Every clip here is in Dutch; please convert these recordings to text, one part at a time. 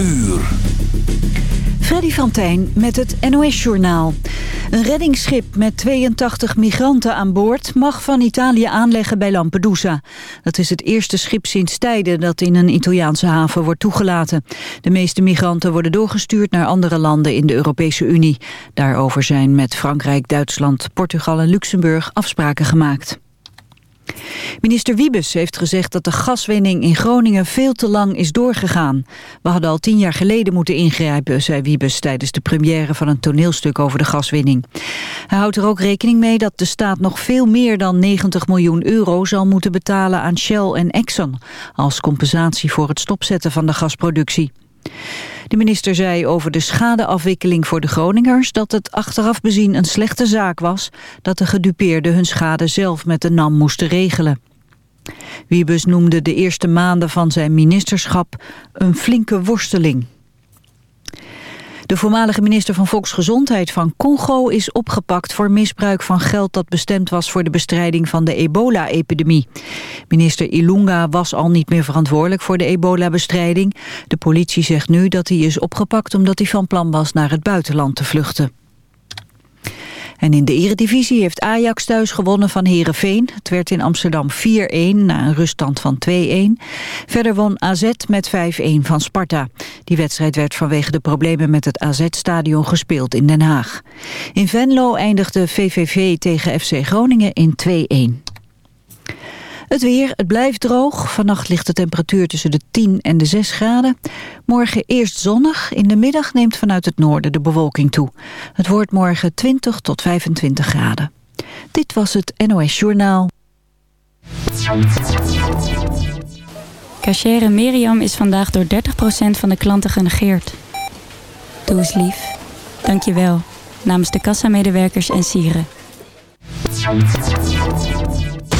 uur. Freddy van Tijn met het NOS-journaal. Een reddingsschip met 82 migranten aan boord mag van Italië aanleggen bij Lampedusa. Dat is het eerste schip sinds tijden dat in een Italiaanse haven wordt toegelaten. De meeste migranten worden doorgestuurd naar andere landen in de Europese Unie. Daarover zijn met Frankrijk, Duitsland, Portugal en Luxemburg afspraken gemaakt. Minister Wiebes heeft gezegd dat de gaswinning in Groningen veel te lang is doorgegaan. We hadden al tien jaar geleden moeten ingrijpen, zei Wiebes tijdens de première van een toneelstuk over de gaswinning. Hij houdt er ook rekening mee dat de staat nog veel meer dan 90 miljoen euro zal moeten betalen aan Shell en Exxon als compensatie voor het stopzetten van de gasproductie. De minister zei over de schadeafwikkeling voor de Groningers... dat het achteraf bezien een slechte zaak was... dat de gedupeerden hun schade zelf met de NAM moesten regelen. Wiebes noemde de eerste maanden van zijn ministerschap een flinke worsteling. De voormalige minister van Volksgezondheid van Congo is opgepakt voor misbruik van geld dat bestemd was voor de bestrijding van de ebola-epidemie. Minister Ilunga was al niet meer verantwoordelijk voor de ebola-bestrijding. De politie zegt nu dat hij is opgepakt omdat hij van plan was naar het buitenland te vluchten. En in de eredivisie heeft Ajax thuis gewonnen van Herenveen. Het werd in Amsterdam 4-1 na een ruststand van 2-1. Verder won AZ met 5-1 van Sparta. Die wedstrijd werd vanwege de problemen met het AZ-stadion gespeeld in Den Haag. In Venlo eindigde VVV tegen FC Groningen in 2-1. Het weer, het blijft droog. Vannacht ligt de temperatuur tussen de 10 en de 6 graden. Morgen eerst zonnig. In de middag neemt vanuit het noorden de bewolking toe. Het wordt morgen 20 tot 25 graden. Dit was het NOS Journaal. Cachere Miriam is vandaag door 30% van de klanten genegeerd. Doe eens lief. Dank je wel. Namens de kassamedewerkers en sieren.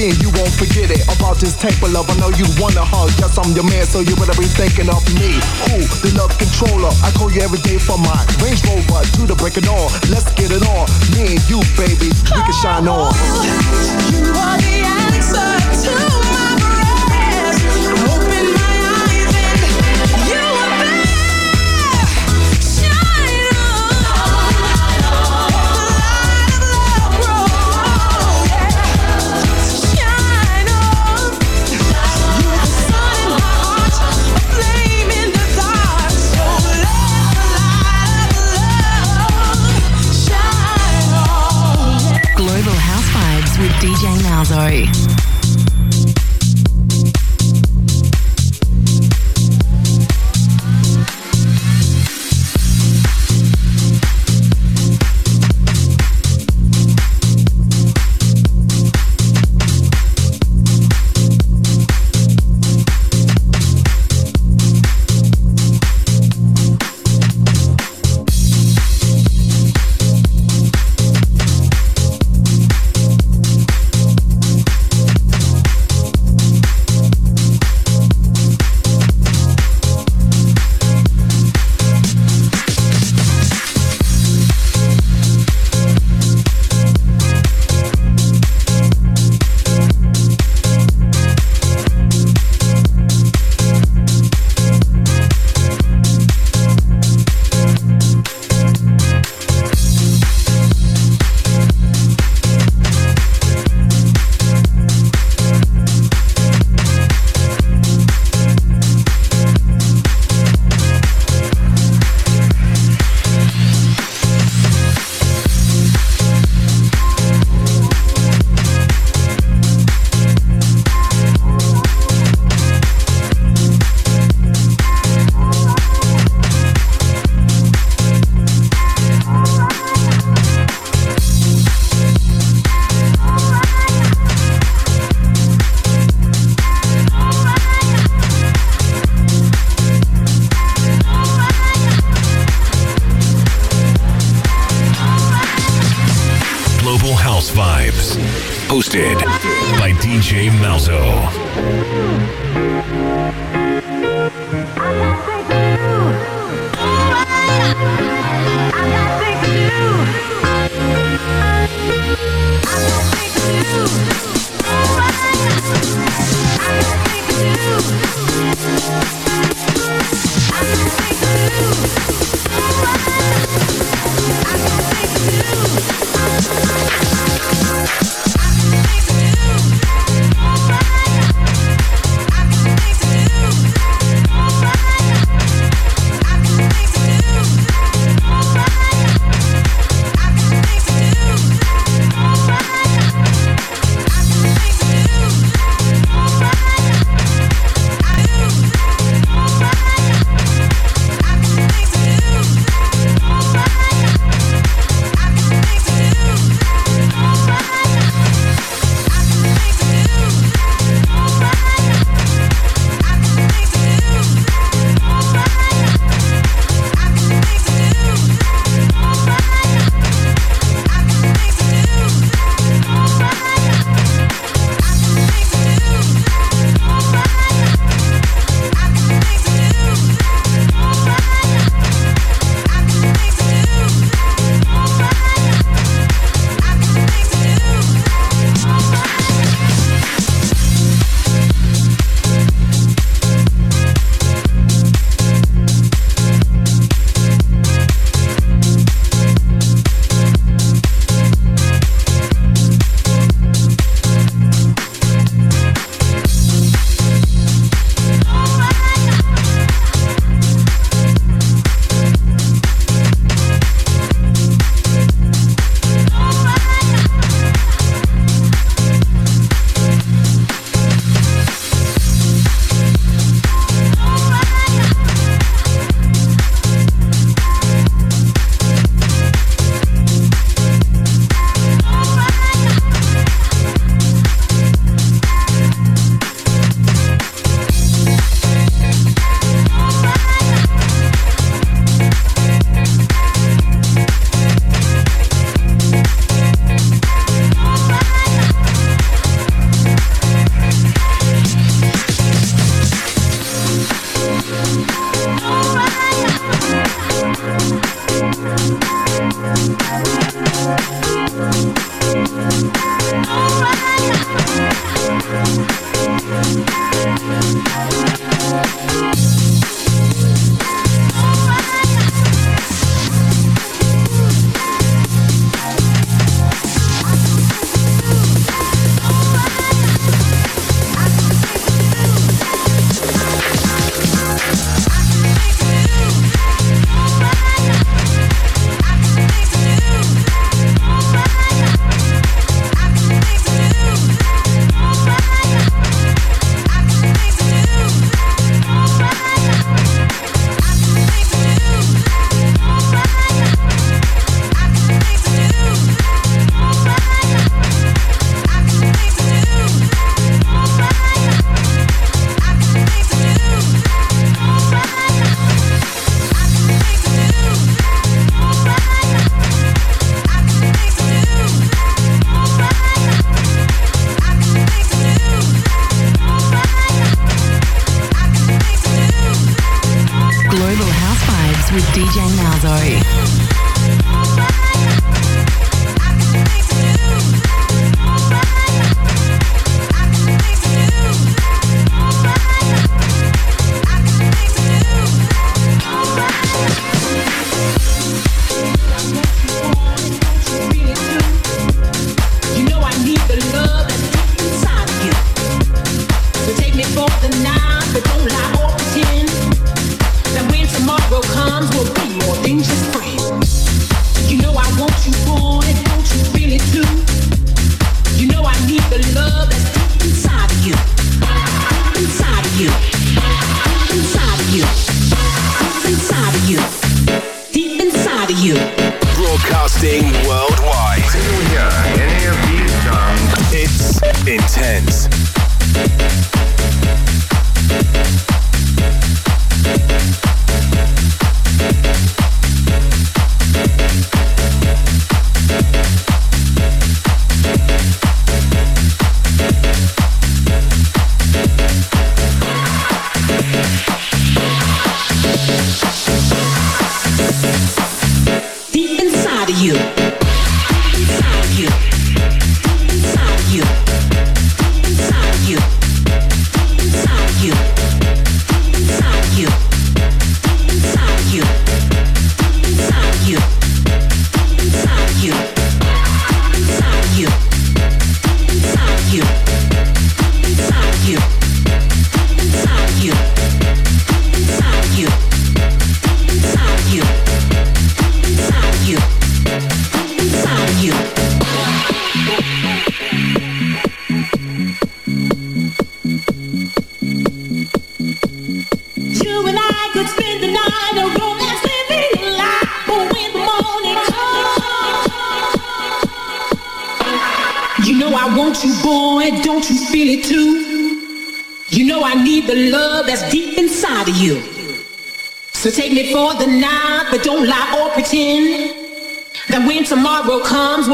And you won't forget it. About this type of love, I know you wanna hug. Yes, I'm your man, so you better be thinking of me. Who? The love controller. I call you every day for my Range Rover to the break it on. Let's get it on. Me and you, baby, we can shine on. You are the answer to Malzo.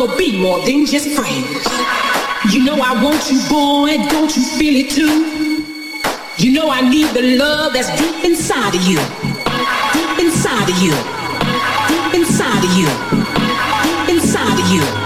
will be more than just friends. You know I want you, boy, don't you feel it too? You know I need the love that's deep inside of you. Deep inside of you. Deep inside of you. Deep inside of you.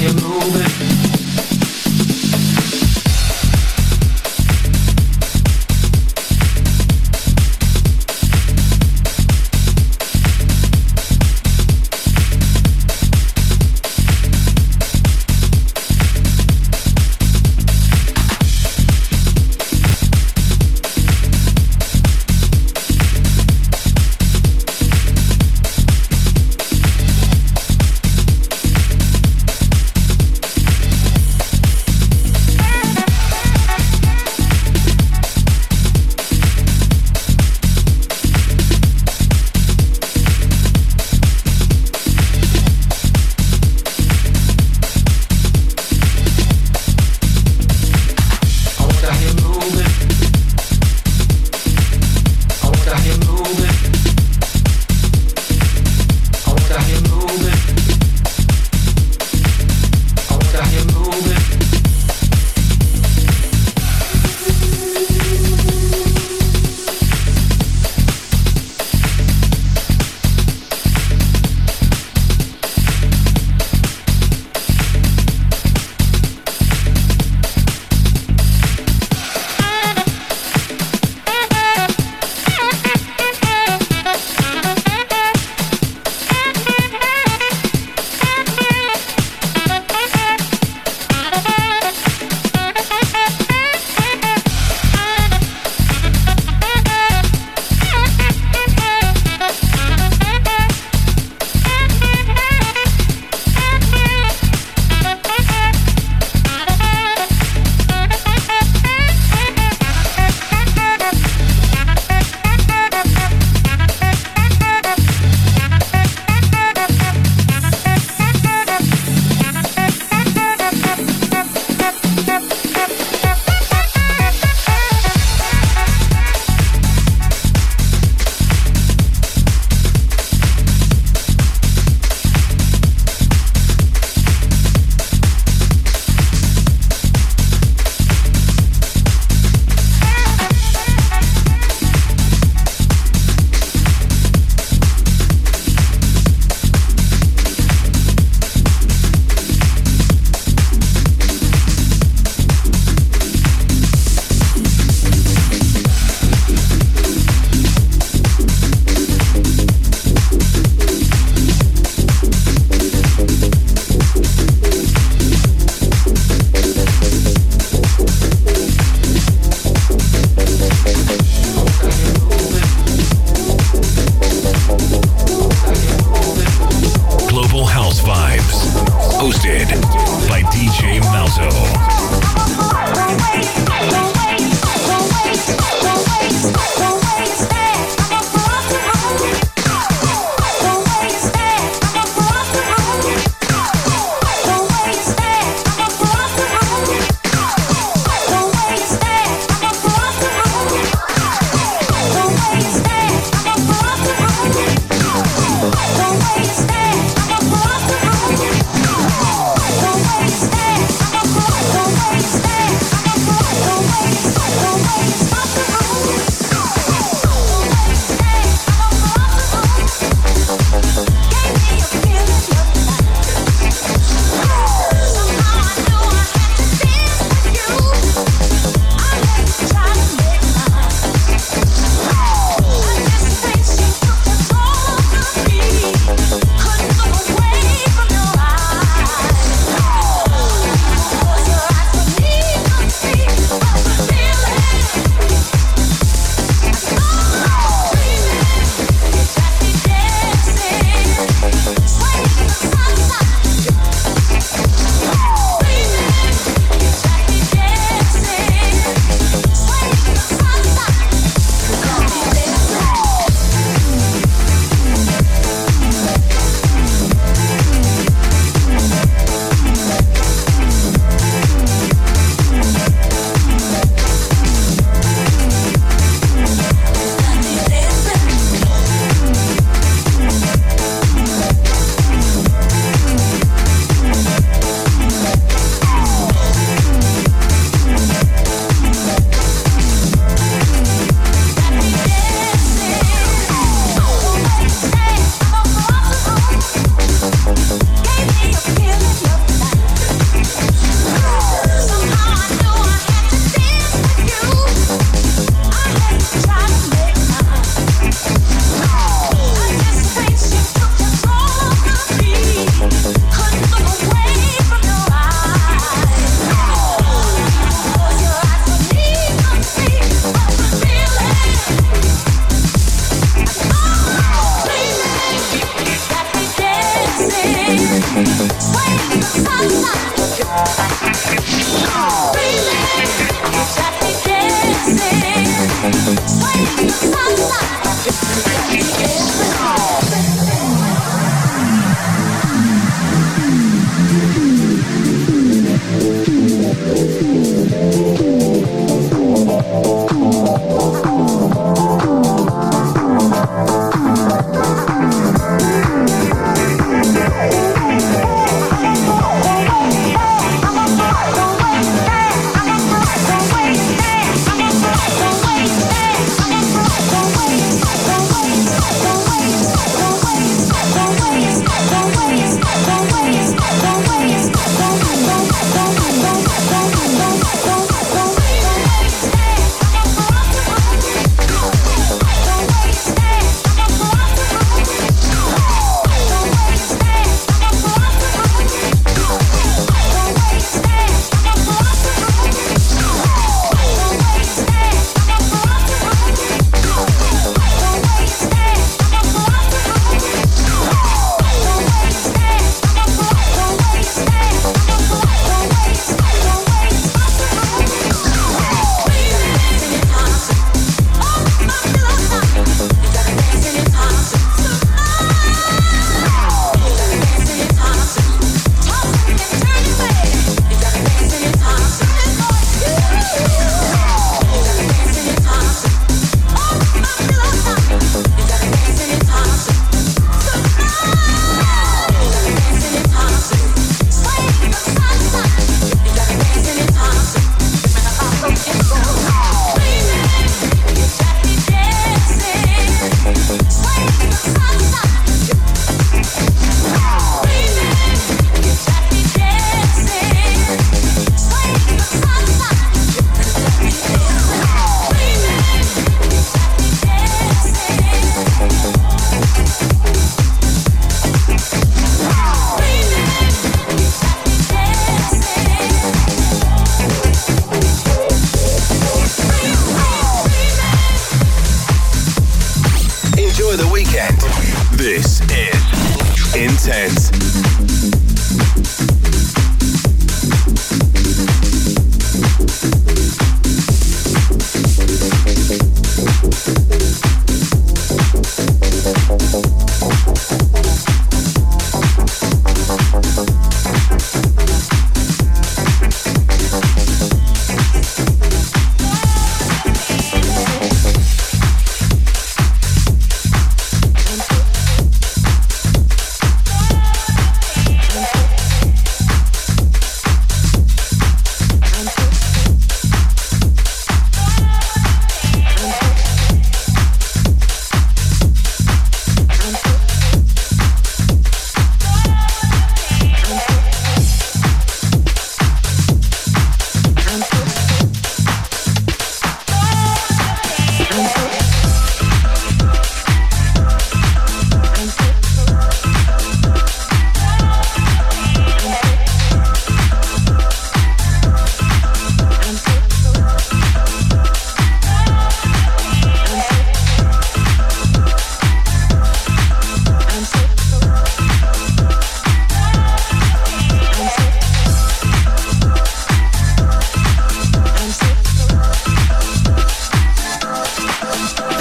you're moving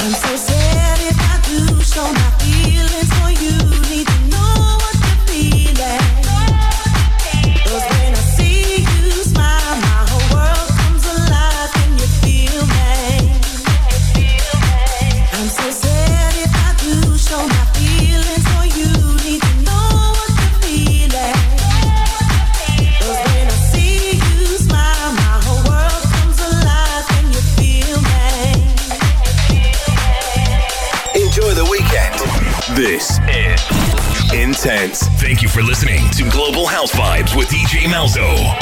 I'm so sad if I do show my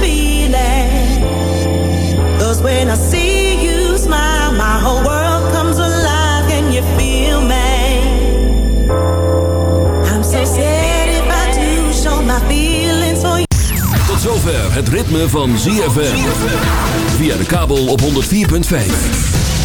Feeling. 'Cause when I see you smile, my whole world comes alive. Can you feel me? I'm so sad if I do show my feelings for you. Tot zover het ritme van ZFM. Via de kabel op 104.5.